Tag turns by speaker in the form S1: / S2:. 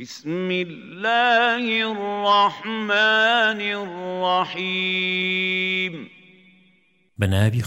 S1: بسم الله الرحمن الرحيم.
S2: بنابي